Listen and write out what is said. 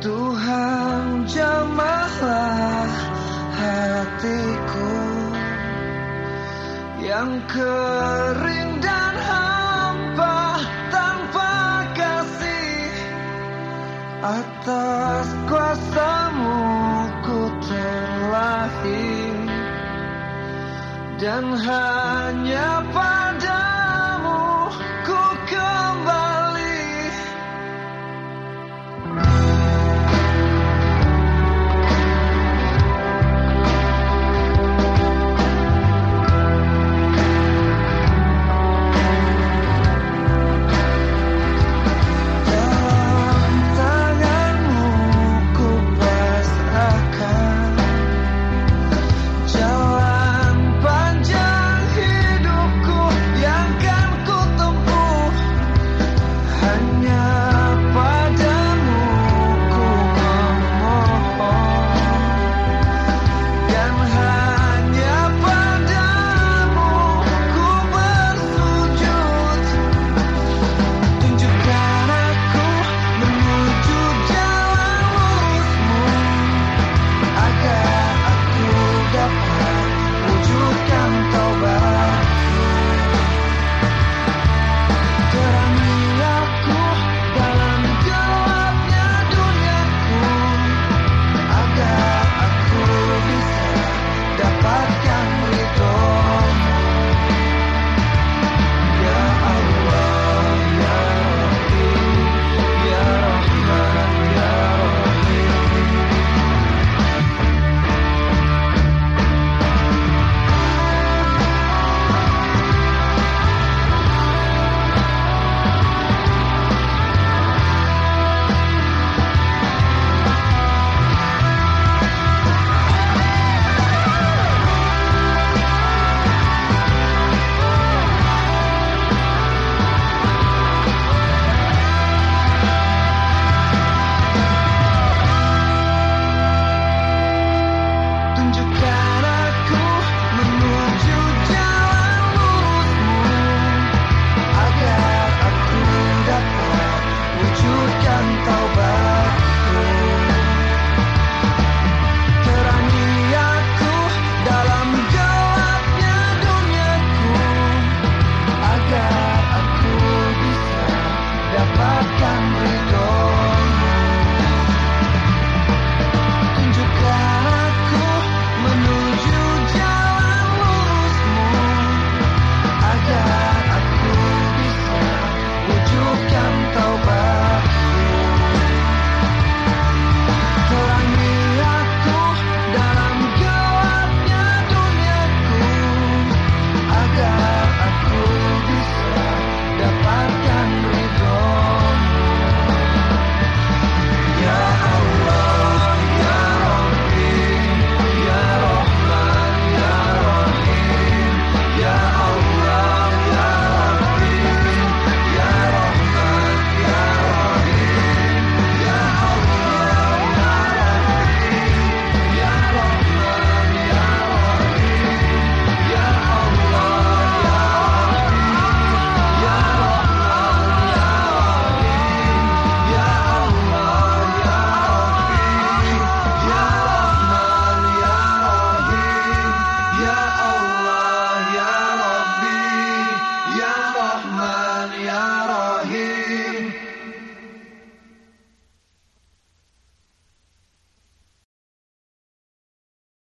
Tuhan jamahlah hatiku. Yang kering dan hampa tanpa kasih atas kuasamu ku terlahir. Dan hanya pada hanya here.